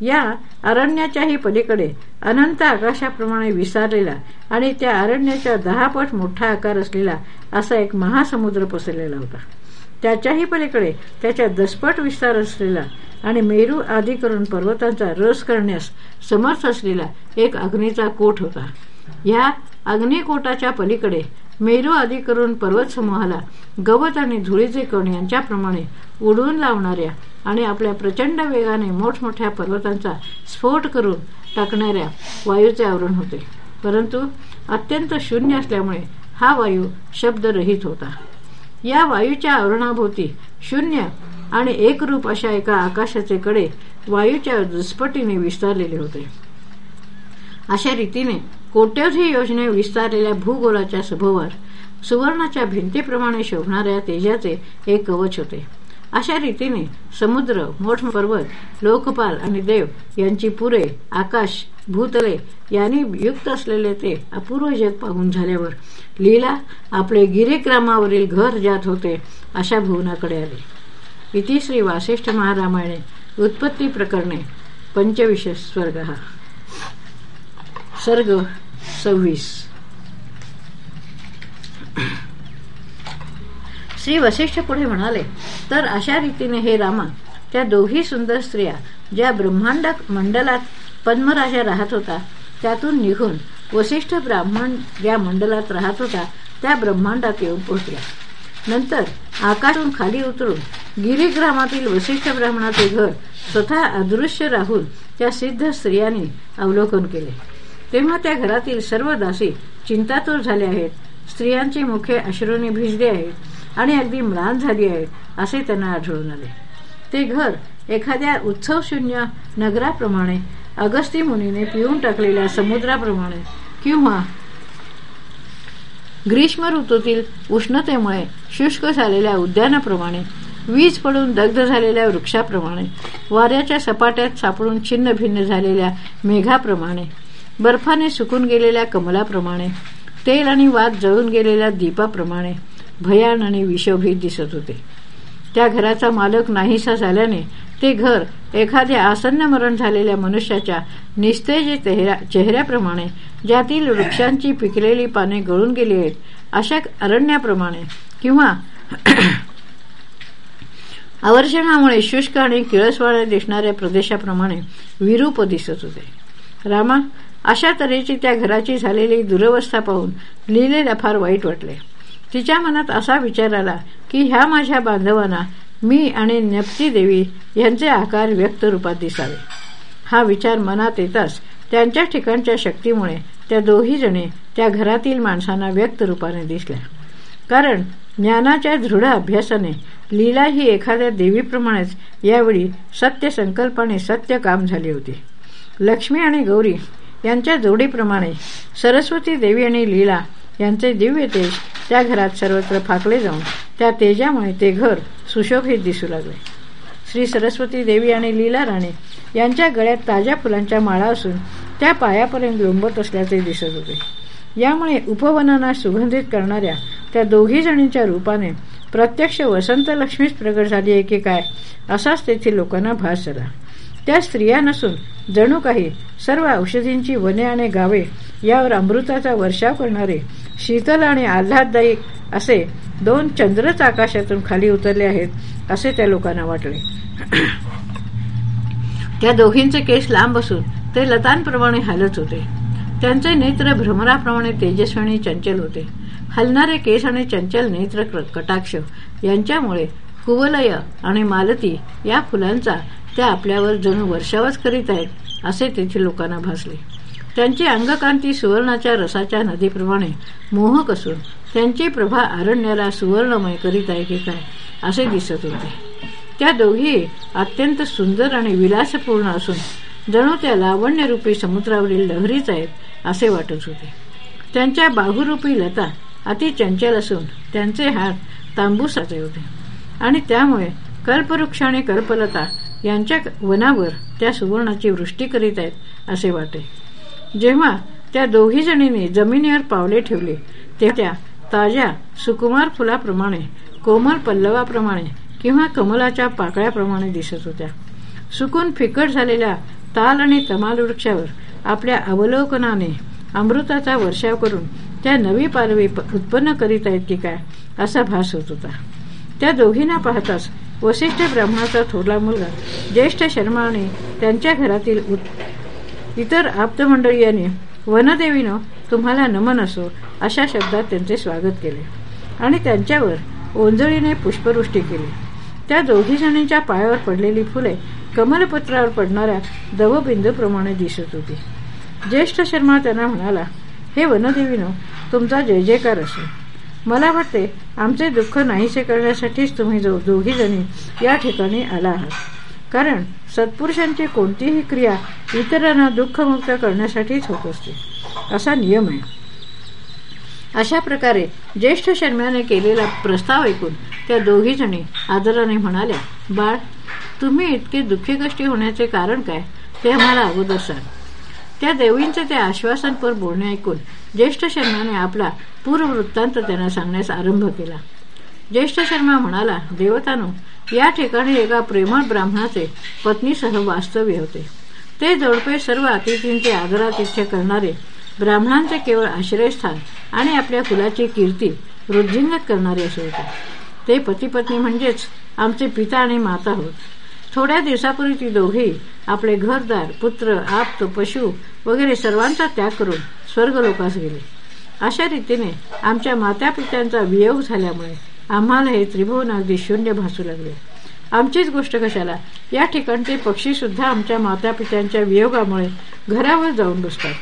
या अरण्याच्याही पलीकडे अनंत आकाशाप्रमाणे विसारलेला आणि त्या अरण्याच्या दहापट मोठा आकार असलेला असा एक महासमुद्र पसरलेला होता. त्याच्याही पलीकडे त्याच्या दसपट विस्तार असलेला आणि मेरू आदी करून पर्वतांचा रस करण्यास समर्थ असलेला एक अग्नीचा कोट होता. या अग्निकोटाच्या पलीकडे मेरू आदी करून पर्वत समूहाला गवत आणि धुळीचे कण यांच्याप्रमाणे उडवून लावणाऱ्या आणि आपल्या प्रचंड वेगाने मोठमोठ्या पर्वतांचा स्फोट करून टाकणाऱ्या वायूचे आवरण होते. परंतु अत्यंत शून्य असल्यामुळे हा वायू शब्दरहित होता. या वायूच्या आवरणाभोवती शून्य आणि एकरूप अशा एका आकाशाचे कडे वायूच्या दुस्पटीने विस्तारलेले होते. अशा रीतीने कोट्यवधी योजने विस्तारलेल्या भूगोलाच्या सभोवर सुवर्णाच्या भिंतीप्रमाणे शोभणाऱ्या तेजाचे एक कवच होते. अशा रीतीने समुद्र मोठ पर्वत लोकपाल आणि देव यांची पुरे आकाश भूतले यांनी युक्त असलेले ते अपूर्व जग पाहून झाल्यावर लीला आपले गिरेक्रामावरील घर जात होते अशा भुवनाकडे आले. इतिश्री वासिष्ठ महारामायणे उत्पत्ती प्रकरणे पंचविशेष स्वर्ग सर्ग सव्वीस. श्री वसिष्ठ पुढे म्हणाले तर अशा रीतीने हे रामा त्या दोघी सुंदर स्त्रिया ज्या ब्रह्मांड मंडलात पद्मराजा राहत होता त्यातून निघून वसिष्ठ ब्राह्मण ज्या मंडलात राहत होता त्या ब्रह्मांडात येऊन पोहोचल्या. नंतर आकाशून खाली उतरून गिरीग्रामातील वसिष्ठ ब्राह्मणाचे घर स्वतः अदृश्य राहून त्या सिद्ध स्त्रियांनी अवलोकन केले. तेव्हा त्या घरातील सर्व दासी चिंतातूर झाले आहेत. स्त्रियांची मुखे अश्रूने भिजली आहेत आणि अगदी म्लान झाली आहेत असे त्यांना आढळून आले. ते घर एखाद्या उत्सवशून्य नगराप्रमाणे अगस्ती मुनीने पिऊन टाकलेल्या समुद्राप्रमाणे किंवा ग्रीष्म ऋतूतील उष्णतेमुळे शुष्क झालेल्या उद्यानाप्रमाणे वीज पडून दग्ध झालेल्या वृक्षाप्रमाणे वाऱ्याच्या सपाट्यात सापडून छिन्न भिन्न झालेल्या मेघाप्रमाणे बर्फाने सुकून गेलेल्या कमलाप्रमाणे तेल आणि वाद जळून गेलेल्या दीपाप्रमाणे भयान आणि विषोभीत दिसत होते. त्या घराचा मालक नाहीसा झाल्याने ते घर एखाद्या आसन्न मरण झालेल्या मनुष्याच्या निस्तेज चेहऱ्याप्रमाणे ज्यातील वृक्षांची पिकलेली पाने गळून गेली आहेत अशा अरण्याप्रमाणे किंवा आवर्षणामुळे शुष्क आणि किळसवाळ्या दिसणाऱ्या प्रदेशाप्रमाणे विरूप दिसत होते. रामा अशा तऱ्हेची त्या घराची झालेली दुरवस्था पाहून लिहिलेला फार वाईट वाटले. तिच्या मनात असा विचार आला की ह्या माझ्या बांधवांना मी आणि नप्ती देवी यांचे आकार व्यक्त रूपात दिसावे. हा विचार मनात येताच त्यांच्या ठिकाणच्या शक्तीमुळे त्या दोघी जणे त्या घरातील माणसांना व्यक्त रूपाने दिसल्या. कारण ज्ञानाच्या दृढ अभ्यासाने लीला ही एखाद्या देवीप्रमाणेच यावेळी सत्य संकल्पाने सत्य काम झाली होती. लक्ष्मी आणि गौरी यांच्या जोडीप्रमाणे सरस्वती देवी आणि लीला यांचे दिव्य तेज त्या घरात सर्वत्र फाकले जाऊन त्या तेजामुळे ते घर सुशोभित दिसू लागले. श्री सरस्वती देवी आणि लीला राणे यांच्या गळ्यात ताज्या फुलांच्या माळा असून त्या पायापर्यंत लोंबत असल्याचे दिसत होते. यामुळे उपवनांना सुगंधित करणाऱ्या त्या दोघी जणींच्या रूपाने प्रत्यक्ष वसंत लक्ष्मीच प्रगट झाली आहे की काय असाच तेथील लोकांना भास झाला. त्या स्त्रिया नसून जणू काही सर्व औषधींची वने आणि गावे यावर अमृताचा वर्षाव करणारे शीतल आणि आल्हाददायी असे दोन चंद्रच आकाशातून खाली उतरले आहेत असे त्या लोकांना वाटले. त्या दोघींचे केस लांब असून ते लतांप्रमाणे हलत होते. त्यांचे नेत्र भ्रमराप्रमाणे तेजस्वी चंचल होते. हलणारे केस आणि चंचल नेत्र कटाक्ष यांच्यामुळे कुवलय आणि मालती या फुलांचा त्या आपल्यावर जणू वर्षावाच करीत आहेत असे तेथील लोकांना भासले. त्यांची अंगकांती सुवर्णाच्या रसाच्या नदीप्रमाणे मोहक असून त्यांची प्रभा अरण्याला सुवर्णमय करीत आहे की काय असे दिसत होते. त्या दोघी अत्यंत सुंदर आणि विलासपूर्ण असून जणू त्या लावण्यरूपी समुद्रावरील लहरीच आहेत असे वाटत होते. त्यांच्या बाहुरूपी लता अति चंचल असून त्यांचे हात तांबूसाचे होते. आणि त्यामुळे कल्पवृक्ष आणि कल्पलता यांच्या वनावर त्या सुवर्णाची वृष्टी करीत आहेत असे वाटे. जेव्हा त्या दोघी जणींनी जमिनीवर पावले ठेवली तेव्हा त्या ताज्या सुकुमार फुलाप्रमाणे कोमल पल्लवाप्रमाणे किंवा कमलाच्या पाकळ्याप्रमाणे दिसत होत्या. सुकून फिकट झालेल्या ताल आणि तमाल वृक्षावर आपल्या अवलोकनाने अमृताचा वर्षाव करून त्या नवी पालवी उत्पन्न करीत आहेत की काय असा भास होत होता. त्या दोघींना पाहताच वसिष्ठ ब्राह्मणाचा थोरला मुलगा ज्येष्ठ शर्मा आणि त्यांच्या घरातील इतर आप्तमंडळीयाने वनदेवीनं तुम्हाला नमन असो अशा शब्दात त्यांचे स्वागत केले. आणि त्यांच्यावर ओंजळीने पुष्पवृष्टी केली. त्या दोघी जणींच्या पायावर पडलेली फुले कमलपत्रावर पडणाऱ्या दवबिंदूप्रमाणे दिसत होती. ज्येष्ठ शर्मा त्यांना म्हणाला हे वनदेवीनो तुमचा जय जयकार असो. मला वाटते आमचे दुःख नाहीसे करण्यासाठीच तुम्ही जो दोघी जणी या ठिकाणी आला आहात. कारण सत्पुरुषांची कोणतीही क्रिया इतरांना दुःखमुक्त करण्यासाठीच होत असते. असा नियम आहे. अशा प्रकारे ज्येष्ठ शर्म्याने केलेला प्रस्ताव ऐकून त्या दोघी जणी आदराने म्हणाल्या बाळ तुम्ही इतके दुःखी कष्टी होण्याचे कारण काय? ते आम्हाला अगोदर सांग. त्या देवींचे ते आश्वासनपर बोलणे ऐकून ज्येष्ठ शर्माने आपला पूर्व वृत्तांत त्यांना सांगण्यास आरंभ केला. ज्येष्ठ शर्मा म्हणाला देवतानो या ठिकाणी एका प्रेमळ ब्राह्मणाचे पत्नीसह वास्तव्य होते. ते जोडपे सर्व अतिथींचे आदरातिथ्य करणारे ब्राह्मणांचे केवळ आश्रयस्थान आणि आपल्या कुलाची कीर्ती वृद्धिंगत करणारे असे होते. ते पतीपत्नी म्हणजेच आमचे पिता आणि माता होत. थोड्या दिवसापूर्वी ती दोघी आपले घरदार पुत्र आप्त पशु वगैरे सर्वांचा त्याग करून स्वर्गलोकास गेले. अशा रीतीने आमच्या माता पित्यांचा वियोग झाल्यामुळे आम्हाला हे त्रिभुवन अगदी शून्य भासू लागले. आमचीच गोष्ट कशाला? या ठिकाणचे पक्षी सुद्धा आमच्या माता पित्यांच्या वियोगामुळे घरावर जाऊन बसतात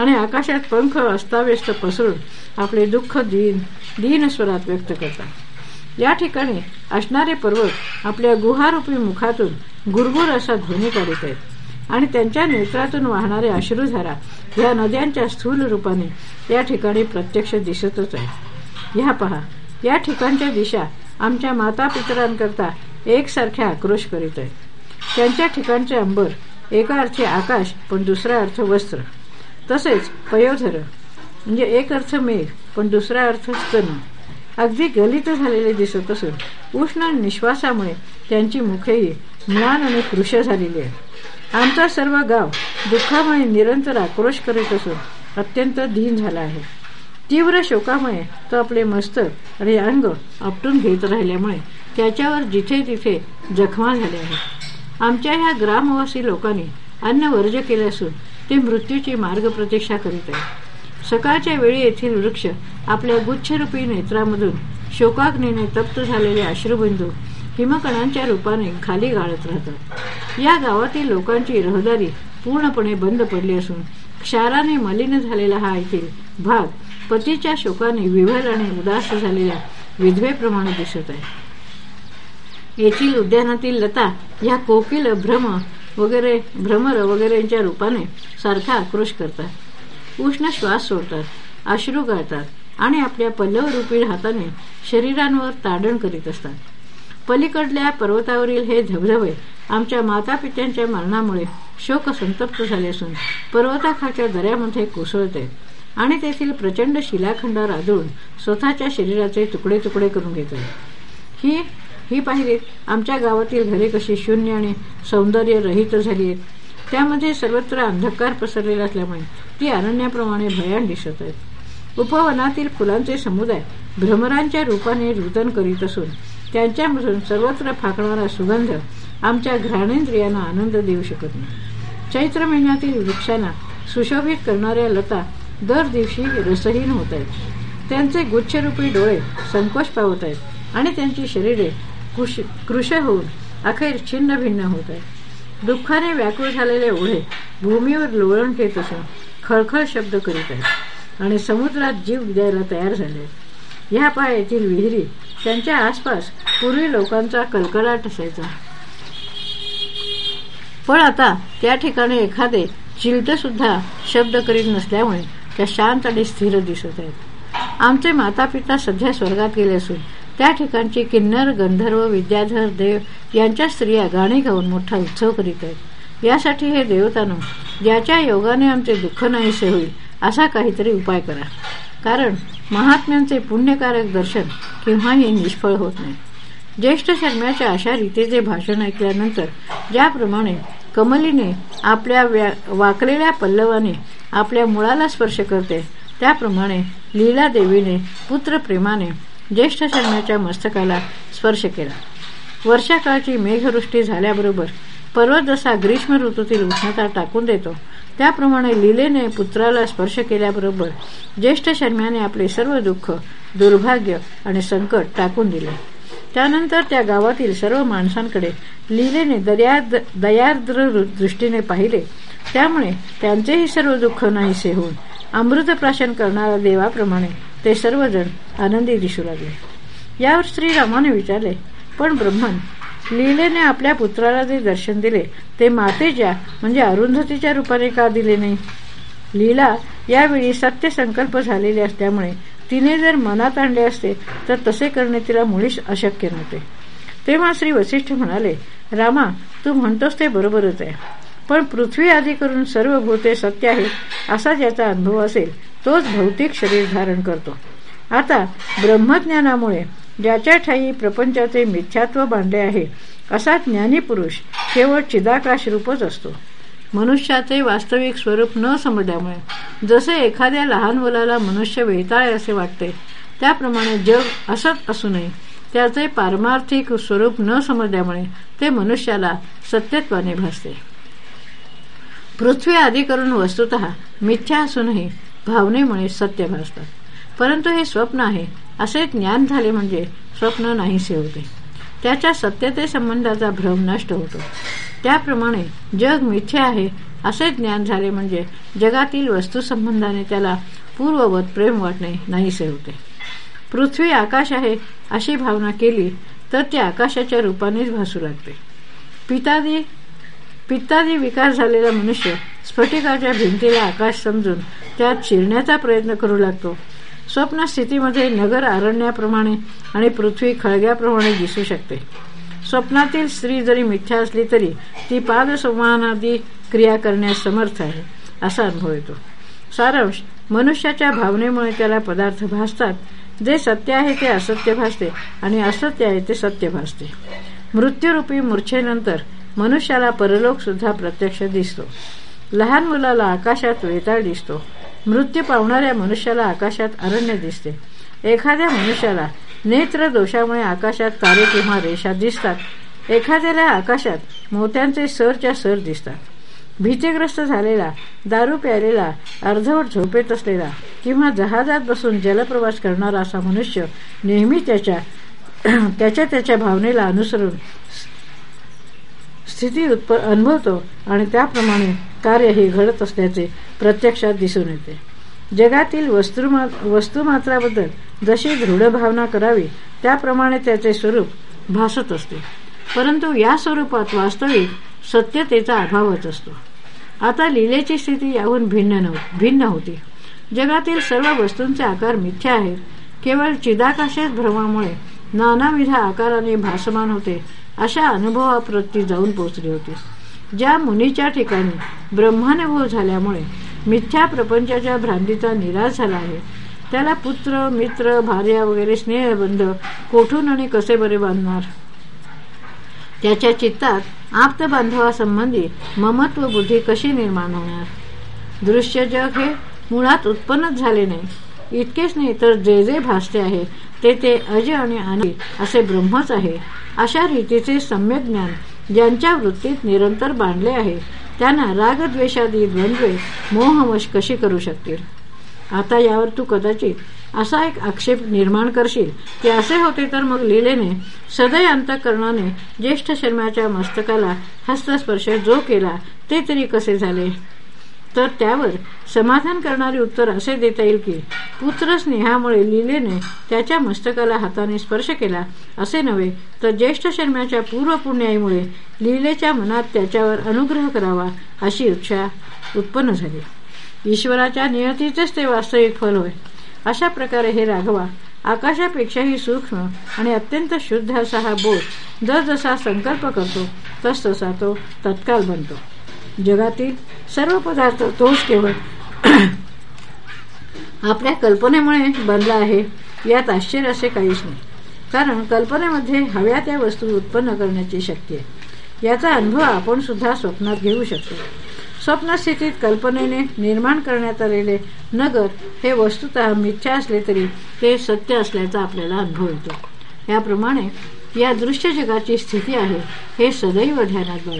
आणि आकाशात पंख अस्ताव्यस्त पसरून आपले दुःख दीन दीन स्वरात व्यक्त करतात. या ठिकाणी असणारे पर्वत आपल्या गुहारूपी मुखातून गुरगुर असा ध्वनी काढत आहेत. आणि त्यांच्या नेत्रातून वाहणारे अश्रुधारा या नद्यांच्या स्थूल रूपाने या ठिकाणी प्रत्यक्ष दिसतच आहे ह्या पहा या ठिकाणच्या दिशा आमच्या माता पितरांकरता एकसारख्या आक्रोश करीत आहेत. त्यांच्या ठिकाणचे अंबर एका अर्थी आकाश पण दुसरा अर्थ वस्त्र. तसेच पयोधर म्हणजे एक अर्थ मेघ पण दुसरा अर्थ स्तन. अगदी गलित झालेले दिसत असून उष्ण निश्वासामुळे त्यांची मुखेही म्लान आणि कृश झालेली आहे आमचा सर्व गाव दुःखामुळे निरंतर आक्रोश करीत असून अत्यंत धीन झाला आहे. तीव्र शोकामुळे तो आपले मस्तक आणि अंग आपटून घेत राहिल्यामुळे त्याच्यावर जिथे तिथे जखमा झाल्या आहेत. आमच्या ह्या ग्रामवासी लोकांनी अन्न वर्ज केले असून ते मृत्यूची मार्ग प्रतीक्षा करीत आहे सकाळच्या वेळी येथील वृक्ष आपल्या गुच्छरूपी नेत्रामधून शोकाग्नीने तप्त झालेले अश्रुबिंदू हिमकणांच्या रूपाने खाली गाळत राहतात. या गावातील लोकांची रहदारी पूर्णपणे बंद पडली असून क्षाराने मलिन झालेला हा येथील भाग पतीच्या शोकाने विव्हल आणि उदास झालेल्या विधवेप्रमाणे दिसत आहे. येथील उद्यानातील लता या कोकिल भ्रम वगैरे भ्रमर वगैरेच्या रूपाने सारखा आक्रोश करतात. उष्ण श्वास सोडतात अश्रू गाळतात आणि आपल्या पल्लवरूपी हाताने शरीरांवर ताडण करीत असतात. पलीकडल्या पर्वतावरील हे धबधबे आमच्या मातापित्यांच्या मरणामुळे शोक संतप्त झाले असून पर्वताखालच्या दऱ्यामध्ये कोसळते आणि तेथील प्रचंड शिलाखंड आदळून स्वतःच्या शरीराचे तुकडे तुकडे करून घेतो. ही ही पाहिलीत आमच्या गावातील घरे कशी शून्य आणि सौंदर्य रहित झाली आहेत त्यामध्ये सर्वत्र अंधकार पसरलेला असल्यामुळे ती अरण्याप्रमाणे भयान दिसत आहेत उपवनातील फुलांचे समुदाय भ्रमरांच्या रूपाने रुदन करीत असून त्यांच्यामधून सर्वत्र फाकणारा सुगंध आमच्या घ्राणेंद्रियांना आनंद देऊ शकत नाही. चैत्र महिन्यातील वृक्षांना सुशोभित करणाऱ्या लता दर दिवशी रसहीन होत आहेत. त्यांचे गुच्छरूपी डोळे संकोच पावत आहेत आणि त्यांची शरीरे कृश होऊन अखेर छिन्न भिन्न होत आहेत. दुःखाने व्याकुळ झालेले ओढे भूमीवर लोळण घेत असून खळखळ शब्द करीत आहेत आणि समुद्रात जीव द्यायला तयार झाले आहेत. ह्या पायातील विहिरी त्यांच्या आसपास पूर्वी लोकांचा कलकलाट असायचा पण आता त्या ठिकाणी एखादे चिलट सुद्धा शब्द करीत नसल्यामुळे त्या शांत आणि स्थिर दिसत आहेत. आमचे माता पिता सध्या स्वर्गात गेले असून त्या ठिकाणची किन्नर गंधर्व विद्याधर देव यांच्या स्त्रिया गाणी गाऊन मोठा उत्सव करीत आहेत. यासाठी हे देवतानो ज्याच्या योगाने आमचे दुःख नाहीसे होईल असा काहीतरी उपाय करा. कारण महात्म्यांचे पुण्यकारक दर्शन केव्हाही निष्फळ होत नाही. ज्येष्ठ शर्म्याच्या अशा रीतीचे भाषण ऐकल्यानंतर ज्याप्रमाणे कमलीने आपल्या वाकलेल्या पल्लवाने आपल्या मुळाला स्पर्श करते त्याप्रमाणे लीला देवीने पुत्रप्रेमाने ज्येष्ठ शर्माच्या मस्तकाला स्पर्श केला. वर्षाकाळची मेघवृष्टी झाल्याबरोबर पर्वत जसा ग्रीष्म ऋतूतील उष्णता टाकून देतो त्याप्रमाणे लीलेने पुत्राला स्पर्श केल्याबरोबर ज्येष्ठ शर्म्याने आपले सर्व दुःख दुर्भाग्य आणि संकट टाकून दिले. त्यानंतर त्या गावातील सर्व माणसांकडे लीलेने दयार्द्र दृष्टीने पाहिले. त्यामुळे त्यांचेही सर्व दुःख नाहीसे होऊन अमृतप्राशन करणाऱ्या देवाप्रमाणे ते सर्वजण आनंदी दिसू लागले. यावर श्रीरामाने विचारले पण ब्रह्मन लीलेने आपल्या पुत्राला जे दर्शन दिले ते मातेच्या म्हणजे अरुंधतीच्या रूपाने का दिले नाही? लीला यावेळी सत्य संकल्प झालेले असल्यामुळे तिने जर मनात आणले असते तर तसे करणे तिला मुळीच अशक्य नव्हते. तेव्हा श्री वसिष्ठ म्हणाले रामा तू म्हणतोस ते बरोबरच आहे. पण पृथ्वी आदी करून सर्व भूते सत्य आहेत असा ज्याचा अनुभव असेल तोच भौतिक शरीर धारण करतो. आता ब्रह्मज्ञानामुळे ज्याच्या ठाई प्रपंचाचे मिथ्यात्व बांधले आहे असा ज्ञानीपुरुष केवळ चिदाकाश रूपच असतो. मनुष्याचे वास्तविक स्वरूप न समजल्यामुळे जसे एखाद्या लहान मुलाला मनुष्य वेताळे असे वाटते त्याप्रमाणे जग असत असूनही त्याचे पारमार्थिक स्वरूप न समजल्यामुळे ते मनुष्याला सत्यत्वाने भासते. पृथ्वी आदी करून वस्तुत मिथ्या असूनही भावनेमुळे सत्य भासतात. परंतु हे स्वप्न आहे असे ज्ञान झाले म्हणजे स्वप्न नाहीसे होते त्याच्या सत्यते संबंधाचा भ्रम नष्ट होतो. त्याप्रमाणे जग मिथ्य आहे असे ज्ञान झाले म्हणजे जगातील वस्तूसंबंधाने त्याला पूर्ववत प्रेम वाटणे नाहीसे होते पृथ्वी आकाश आहे अशी भावना केली तर ते आकाशाच्या रूपानेच भासू लागते. पितादी पित्तादी विकार झालेला मनुष्य स्फटिकाच्या भिंतीला आकाश समजून त्यात शिरण्याचा प्रयत्न करू लागतो. स्वप्न स्थितीमध्ये नगर अरण्याप्रमाणे आणि पृथ्वी खळग्याप्रमाणे दिसू शकते. स्वप्नातील स्त्री जरी मिथ्या असली तरी ती पादसंवाहनादी क्रिया करण्यास समर्थ आहे असा अनुभव येतो. सारांश मनुष्याच्या भावनेमुळे त्याला पदार्थ भासतात. जे सत्य आहे ते असत्य भासते आणि असत्य आहे ते सत्य भासते. मृत्यूरूपी मूर्छेनंतर मनुष्याला परलोक सुद्धा प्रत्यक्ष दिसतो. लहान मुलाला आकाशात वेताळ दिसतो. मृत्यू पावणाऱ्या मनुष्याला आकाशात अरण्य दिसते. एखाद्या मनुष्याला नेत्र दोषामुळे आकाशात तारे किंवा रेषा दिसतात. एखाद्याला आकाशात मोत्यांचे सरच्या सर दिसतात. भीतीग्रस्त झालेला दारू प्यालेला अर्धवट झोपेत असलेला किंवा जहाजात बसून जलप्रवास करणारा असा मनुष्य नेहमी त्याच्या त्याच्या त्याच्या भावनेला अनुसरून स्थिती उत्प अनुभवतो आणि त्याप्रमाणे कार्य हे घडत असल्याचे प्रत्यक्षात दिसून येते. जगातील वस्तुमा वस्तुमात्राबद्दल जशी दृढ भावना करावी त्याप्रमाणे त्याचे स्वरूप भासत असते. परंतु या स्वरूपात वास्तविक सत्यतेचा अभावच असतो. आता लिलेची स्थिती याहून भिन्न भिन्न होती. जगातील सर्व वस्तूंचे आकार मिथ्या आहेत. केवळ चिदाकाशेच भ्रमामुळे नानाविध आकाराने भासमान होते अशा अनुभवाप्रती जाऊन पोचली होती ज्या मुनीच्या ठिकाणी ब्रह्मानुभव झाल्यामुळे मिथ्या प्रपंचाच्या भ्रांतीचा निराश झाला आहे त्याला पुत्र मित्र भार्या वगैरे स्नेहबंध कोठून आणि कसे बरे बांधणार? त्याच्या चित्तात आप्त बांधवासंबंधी ममत्व बुद्धी कशी निर्माण होणार? दृश्य जग हे मुळात उत्पन्नच झाले नाही. इतकेच नाही तर जे जे भासते आहे ते ते अज आणि आणि असे ब्रह्मच आहे. अशा रीतीचे सम्यक ज्ञान ज्यांच्या वृत्तीत निरंतर बांधले आहे त्यांना रागद्वेषादी द्वंद्वे मोहवश कशी करू शकतील? आता यावर तू कदाचित असा एक आक्षेप निर्माण करशील की असे होते तर मग लिलेने सदय अंतकरणाने ज्येष्ठ शर्माच्या मस्तकाला हस्तस्पर्श जो केला ते तरी कसे झाले? तर त्यावर समाधान करणारे उत्तर असे देता येईल की पुत्र स्नेहामुळे लिलेने त्याच्या मस्तकाला हाताने स्पर्श केला. असे नव्हे तर ज्येष्ठ शर्माच्या पूर्वपुण्याईमुळे लिलेच्या मनात त्याच्यावर अनुग्रह करावा अशी इच्छा उत्पन्न झाली. ईश्वराच्या नियतीचेच ते वास्तविक फल होय. अशा प्रकारे हे राघवा आकाशापेक्षाही सूक्ष्म आणि अत्यंत शुद्ध असा हा बोध जसजसा संकल्प करतो तसतसा तो तत्काल बनतो. जगातील सर्व पदार्थ तोच केवळ आपल्या कल्पनेमुळे बनला आहे यात आश्चर्य असे काहीच नाही. कारण कल्पनेमध्ये हव्या त्या वस्तू उत्पन्न करण्याची शक्ती आहे. याचा अनुभव आपण सुद्धा स्वप्नात घेऊ शकतो. स्वप्नस्थितीत कल्पनेने निर्माण करण्यात आलेले नगर हे वस्तुत मिथ्या असले तरी ते सत्य असल्याचा आपल्याला अनुभव येतो. याप्रमाणे या दृश्य जगाची स्थिती आहे हे सदैव ध्यानात बघ.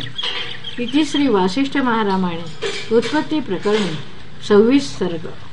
इति श्री वासिष्ठ महारामाणे उत्पत्ती प्रकरणी सव्वीस सर्ग.